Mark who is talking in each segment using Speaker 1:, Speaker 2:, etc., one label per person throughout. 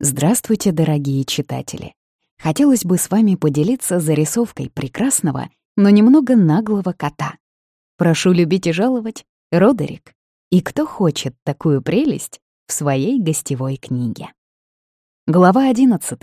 Speaker 1: Здравствуйте, дорогие читатели! Хотелось бы с вами поделиться зарисовкой прекрасного, но немного наглого кота. Прошу любить и жаловать, Родерик. И кто хочет такую прелесть в своей гостевой книге. Глава 11.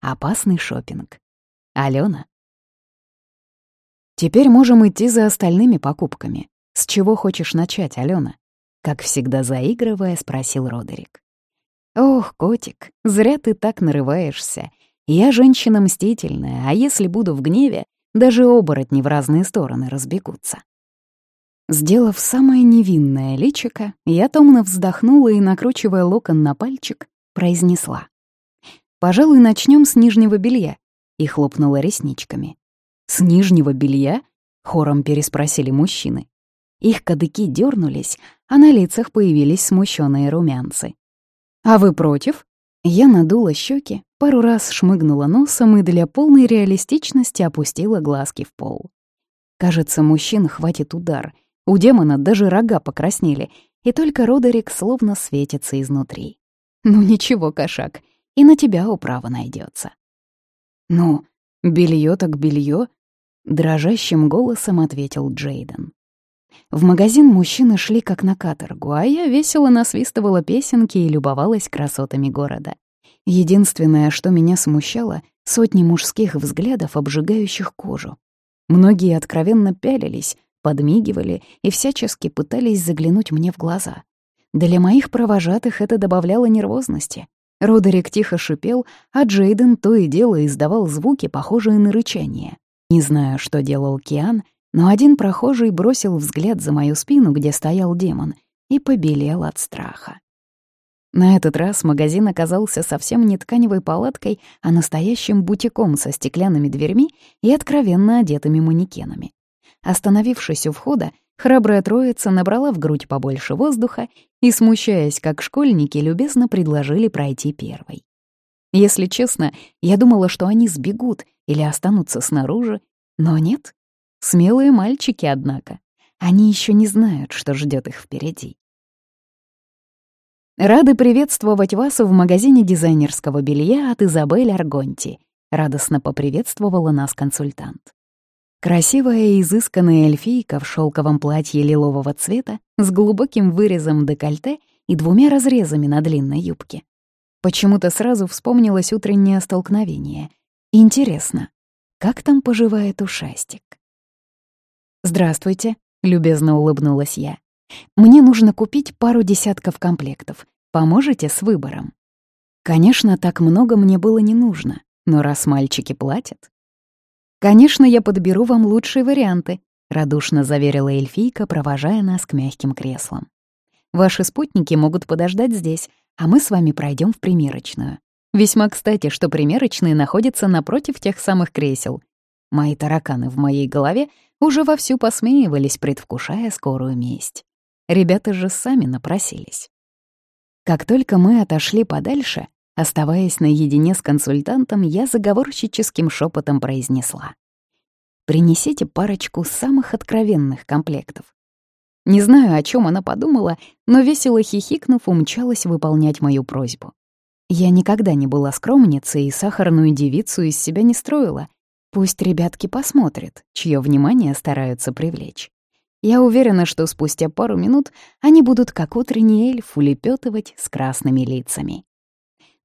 Speaker 1: Опасный шопинг. Алена. Теперь можем идти за остальными покупками. С чего хочешь начать, Алена? Как всегда заигрывая, спросил Родерик. «Ох, котик, зря ты так нарываешься. Я женщина мстительная, а если буду в гневе, даже оборотни в разные стороны разбегутся». Сделав самое невинное личико, я томно вздохнула и, накручивая локон на пальчик, произнесла. «Пожалуй, начнем с нижнего белья», и хлопнула ресничками. «С нижнего белья?» — хором переспросили мужчины. Их кадыки дернулись, а на лицах появились смущенные румянцы. «А вы против?» Я надула щеки, пару раз шмыгнула носом и для полной реалистичности опустила глазки в пол. Кажется, мужчин хватит удар. У демона даже рога покраснели, и только Родерик словно светится изнутри. «Ну ничего, кошак, и на тебя управа найдется. «Ну, белье так белье, дрожащим голосом ответил Джейден. В магазин мужчины шли как на каторгу, а я весело насвистывала песенки и любовалась красотами города. Единственное, что меня смущало — сотни мужских взглядов, обжигающих кожу. Многие откровенно пялились, подмигивали и всячески пытались заглянуть мне в глаза. Для моих провожатых это добавляло нервозности. Родерик тихо шипел, а Джейден то и дело издавал звуки, похожие на рычание. Не знаю, что делал Киан, но один прохожий бросил взгляд за мою спину, где стоял демон, и побелел от страха. На этот раз магазин оказался совсем не тканевой палаткой, а настоящим бутиком со стеклянными дверьми и откровенно одетыми манекенами. Остановившись у входа, храбрая троица набрала в грудь побольше воздуха и, смущаясь как школьники, любезно предложили пройти первой. Если честно, я думала, что они сбегут или останутся снаружи, но нет, Смелые мальчики, однако. Они еще не знают, что ждет их впереди. Рады приветствовать вас в магазине дизайнерского белья от Изабель Аргонти. Радостно поприветствовала нас консультант. Красивая и изысканная эльфийка в шелковом платье лилового цвета с глубоким вырезом декольте и двумя разрезами на длинной юбке. Почему-то сразу вспомнилось утреннее столкновение. Интересно, как там поживает ушастик? «Здравствуйте», — любезно улыбнулась я. «Мне нужно купить пару десятков комплектов. Поможете с выбором?» Конечно, так много мне было не нужно, но раз мальчики платят... «Конечно, я подберу вам лучшие варианты», — радушно заверила эльфийка, провожая нас к мягким креслам. «Ваши спутники могут подождать здесь, а мы с вами пройдем в примерочную. Весьма кстати, что примерочные находятся напротив тех самых кресел. Мои тараканы в моей голове уже вовсю посмеивались, предвкушая скорую месть. Ребята же сами напросились. Как только мы отошли подальше, оставаясь наедине с консультантом, я заговорщическим шепотом произнесла. «Принесите парочку самых откровенных комплектов». Не знаю, о чем она подумала, но весело хихикнув, умчалась выполнять мою просьбу. Я никогда не была скромницей и сахарную девицу из себя не строила, Пусть ребятки посмотрят, чье внимание стараются привлечь. Я уверена, что спустя пару минут они будут как утренний эльф улепетывать с красными лицами.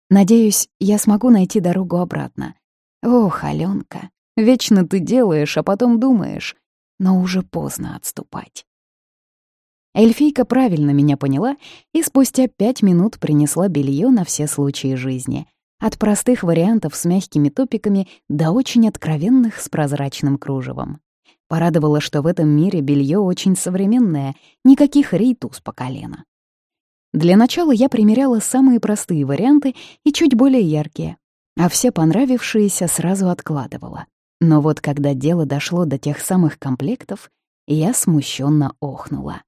Speaker 1: Надеюсь, я смогу найти дорогу обратно. Ох, Алёнка, вечно ты делаешь, а потом думаешь, но уже поздно отступать. Эльфийка правильно меня поняла и спустя пять минут принесла белье на все случаи жизни — от простых вариантов с мягкими топиками до очень откровенных с прозрачным кружевом. Порадовало, что в этом мире белье очень современное, никаких рейтуз по колено. Для начала я примеряла самые простые варианты и чуть более яркие, а все понравившиеся сразу откладывала. Но вот когда дело дошло до тех самых комплектов, я смущенно охнула.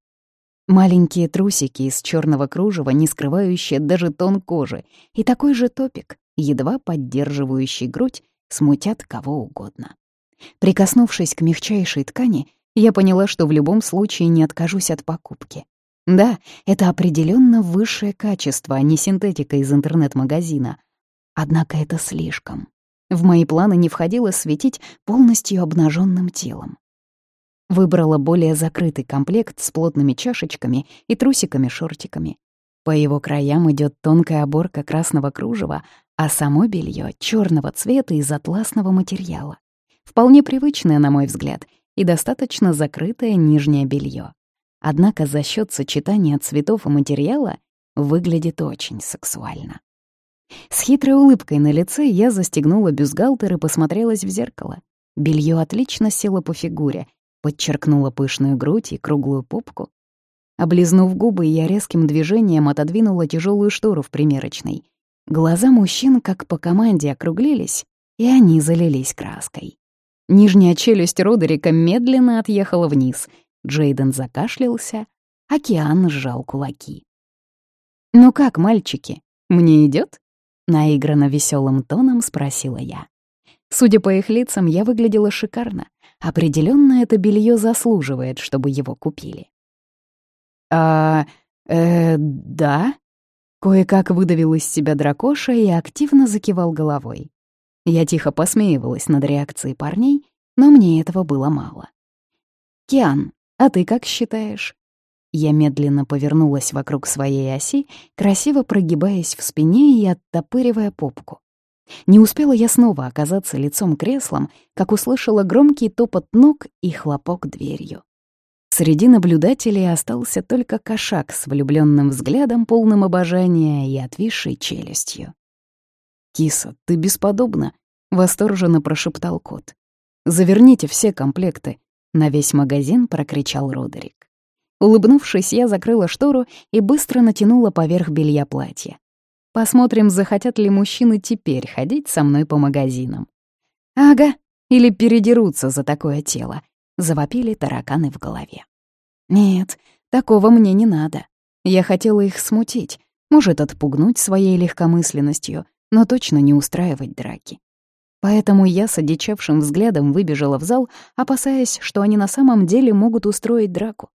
Speaker 1: Маленькие трусики из черного кружева, не скрывающие даже тон кожи, и такой же топик, едва поддерживающий грудь, смутят кого угодно. Прикоснувшись к мягчайшей ткани, я поняла, что в любом случае не откажусь от покупки. Да, это определенно высшее качество, а не синтетика из интернет-магазина, Однако это слишком. В мои планы не входило светить полностью обнаженным телом. Выбрала более закрытый комплект с плотными чашечками и трусиками-шортиками. По его краям идет тонкая оборка красного кружева, а само белье черного цвета из атласного материала. Вполне привычное, на мой взгляд, и достаточно закрытое нижнее белье. Однако за счет сочетания цветов и материала выглядит очень сексуально. С хитрой улыбкой на лице я застегнула бюстгальтер и посмотрелась в зеркало. Белье отлично село по фигуре, подчеркнула пышную грудь и круглую попку. Облизнув губы, я резким движением отодвинула тяжелую штору в примерочной. Глаза мужчин, как по команде, округлились, и они залились краской. Нижняя челюсть Родерика медленно отъехала вниз. Джейден закашлялся, океан сжал кулаки. «Ну как, мальчики, мне идет? наигранно веселым тоном спросила я. Судя по их лицам, я выглядела шикарно. Определенно это белье заслуживает, чтобы его купили. «А... э... да?» Кое-как выдавил из себя дракоша и активно закивал головой. Я тихо посмеивалась над реакцией парней, но мне этого было мало. «Киан, а ты как считаешь?» Я медленно повернулась вокруг своей оси, красиво прогибаясь в спине и оттопыривая попку. Не успела я снова оказаться лицом креслом, как услышала громкий топот ног и хлопок дверью. Среди наблюдателей остался только кошак с влюбленным взглядом, полным обожания и отвисшей челюстью. «Киса, ты бесподобна!» — восторженно прошептал кот. «Заверните все комплекты!» — на весь магазин прокричал Родерик. Улыбнувшись, я закрыла штору и быстро натянула поверх белья платье. Посмотрим, захотят ли мужчины теперь ходить со мной по магазинам. Ага, или передерутся за такое тело. Завопили тараканы в голове. Нет, такого мне не надо. Я хотела их смутить, может, отпугнуть своей легкомысленностью, но точно не устраивать драки. Поэтому я с одичавшим взглядом выбежала в зал, опасаясь, что они на самом деле могут устроить драку.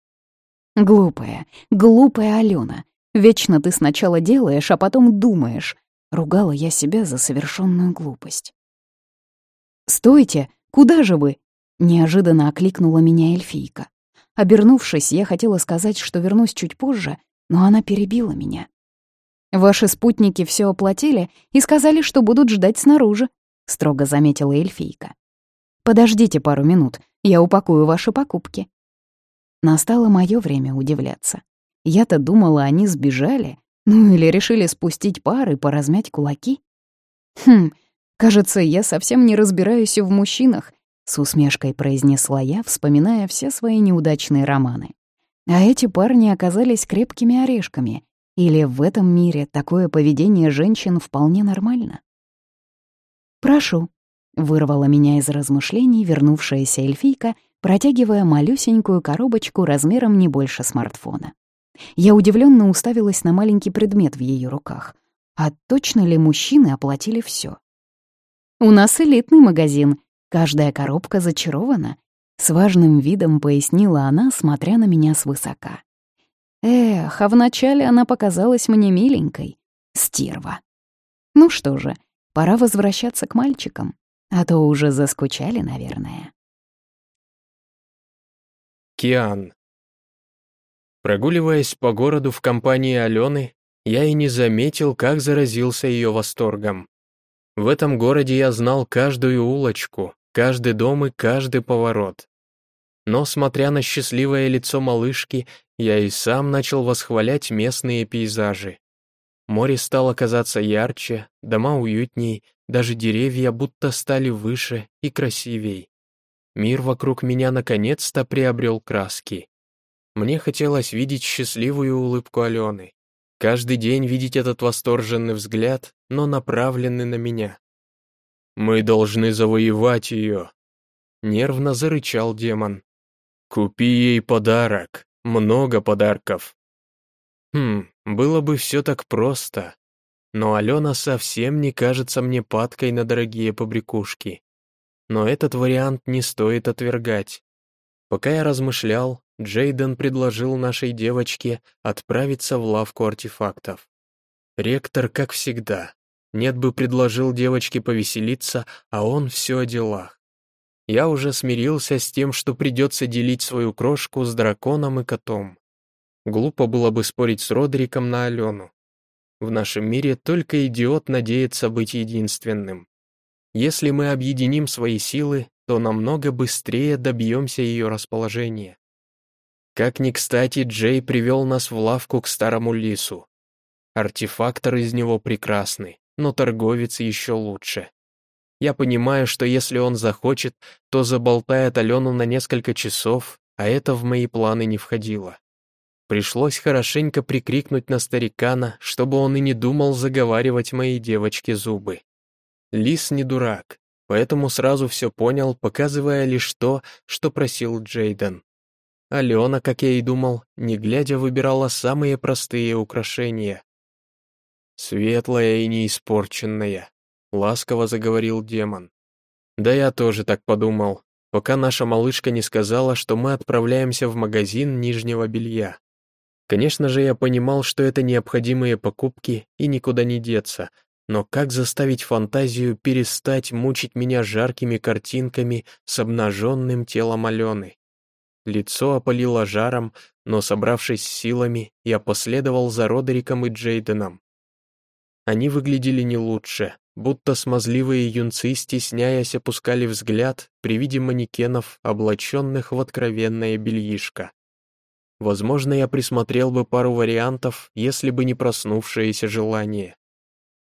Speaker 1: Глупая, глупая Алена. Вечно ты сначала делаешь, а потом думаешь. Ругала я себя за совершенную глупость. «Стойте! Куда же вы?» — неожиданно окликнула меня эльфийка. Обернувшись, я хотела сказать, что вернусь чуть позже, но она перебила меня. «Ваши спутники все оплатили и сказали, что будут ждать снаружи», — строго заметила эльфийка. «Подождите пару минут, я упакую ваши покупки». Настало мое время удивляться. Я-то думала, они сбежали, ну или решили спустить пар и поразмять кулаки. Хм, кажется, я совсем не разбираюсь в мужчинах, с усмешкой произнесла я, вспоминая все свои неудачные романы. А эти парни оказались крепкими орешками. Или в этом мире такое поведение женщин вполне нормально? «Прошу», — вырвала меня из размышлений вернувшаяся эльфийка протягивая малюсенькую коробочку размером не больше смартфона. Я удивленно уставилась на маленький предмет в ее руках. А точно ли мужчины оплатили все? «У нас элитный магазин. Каждая коробка зачарована», — с важным видом пояснила она, смотря на меня свысока. Эх, а вначале она показалась мне миленькой. Стерва. Ну что же, пора возвращаться к мальчикам, а то уже заскучали, наверное.
Speaker 2: Киан. Прогуливаясь по городу в компании Алены, я и не заметил, как заразился ее восторгом. В этом городе я знал каждую улочку, каждый дом и каждый поворот. Но, смотря на счастливое лицо малышки, я и сам начал восхвалять местные пейзажи. Море стало казаться ярче, дома уютней, даже деревья будто стали выше и красивей. Мир вокруг меня наконец-то приобрел краски. Мне хотелось видеть счастливую улыбку Алены. Каждый день видеть этот восторженный взгляд, но направленный на меня. «Мы должны завоевать ее!» Нервно зарычал демон. «Купи ей подарок, много подарков!» Хм, было бы все так просто. Но Алена совсем не кажется мне падкой на дорогие побрякушки но этот вариант не стоит отвергать. Пока я размышлял, Джейден предложил нашей девочке отправиться в лавку артефактов. Ректор, как всегда, Нет бы предложил девочке повеселиться, а он все о делах. Я уже смирился с тем, что придется делить свою крошку с драконом и котом. Глупо было бы спорить с Родриком на Алену. В нашем мире только идиот надеется быть единственным. Если мы объединим свои силы, то намного быстрее добьемся ее расположения. Как ни кстати, Джей привел нас в лавку к старому лису. Артефактор из него прекрасный, но торговец еще лучше. Я понимаю, что если он захочет, то заболтает Алену на несколько часов, а это в мои планы не входило. Пришлось хорошенько прикрикнуть на старикана, чтобы он и не думал заговаривать моей девочке зубы. Лис не дурак, поэтому сразу все понял, показывая лишь то, что просил Джейден. Алена, как я и думал, не глядя выбирала самые простые украшения. «Светлая и неиспорченная», — ласково заговорил демон. «Да я тоже так подумал, пока наша малышка не сказала, что мы отправляемся в магазин нижнего белья. Конечно же, я понимал, что это необходимые покупки и никуда не деться, но как заставить фантазию перестать мучить меня жаркими картинками с обнаженным телом Алены? Лицо опалило жаром, но, собравшись силами, я последовал за Родериком и Джейденом. Они выглядели не лучше, будто смазливые юнцы, стесняясь, опускали взгляд при виде манекенов, облаченных в откровенное бельишко. Возможно, я присмотрел бы пару вариантов, если бы не проснувшееся желание.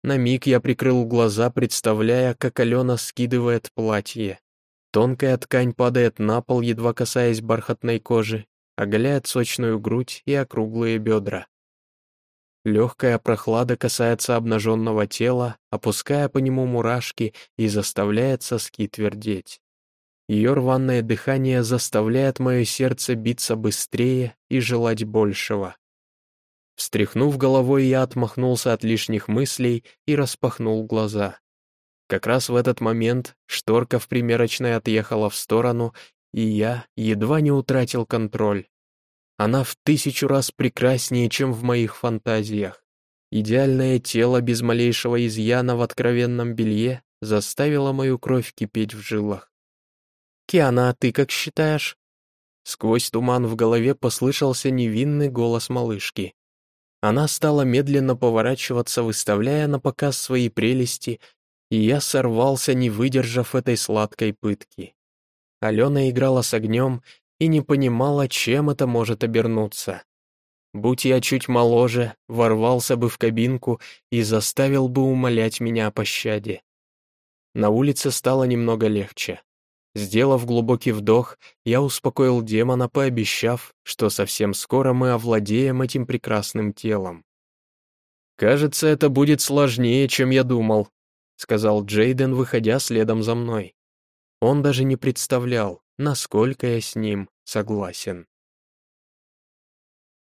Speaker 2: На миг я прикрыл глаза, представляя, как Алена скидывает платье. Тонкая ткань падает на пол, едва касаясь бархатной кожи, оголяет сочную грудь и округлые бедра. Легкая прохлада касается обнаженного тела, опуская по нему мурашки и заставляет соски твердеть. Ее рваное дыхание заставляет мое сердце биться быстрее и желать большего. Встряхнув головой, я отмахнулся от лишних мыслей и распахнул глаза. Как раз в этот момент шторка в примерочной отъехала в сторону, и я едва не утратил контроль. Она в тысячу раз прекраснее, чем в моих фантазиях. Идеальное тело без малейшего изъяна в откровенном белье заставило мою кровь кипеть в жилах. «Киана, а ты как считаешь?» Сквозь туман в голове послышался невинный голос малышки. Она стала медленно поворачиваться, выставляя на показ свои прелести, и я сорвался, не выдержав этой сладкой пытки. Алена играла с огнем и не понимала, чем это может обернуться. Будь я чуть моложе, ворвался бы в кабинку и заставил бы умолять меня о пощаде. На улице стало немного легче. Сделав глубокий вдох, я успокоил демона, пообещав, что совсем скоро мы овладеем этим прекрасным телом. «Кажется, это будет сложнее, чем я думал», — сказал Джейден, выходя следом за мной. Он даже не представлял, насколько я с ним согласен.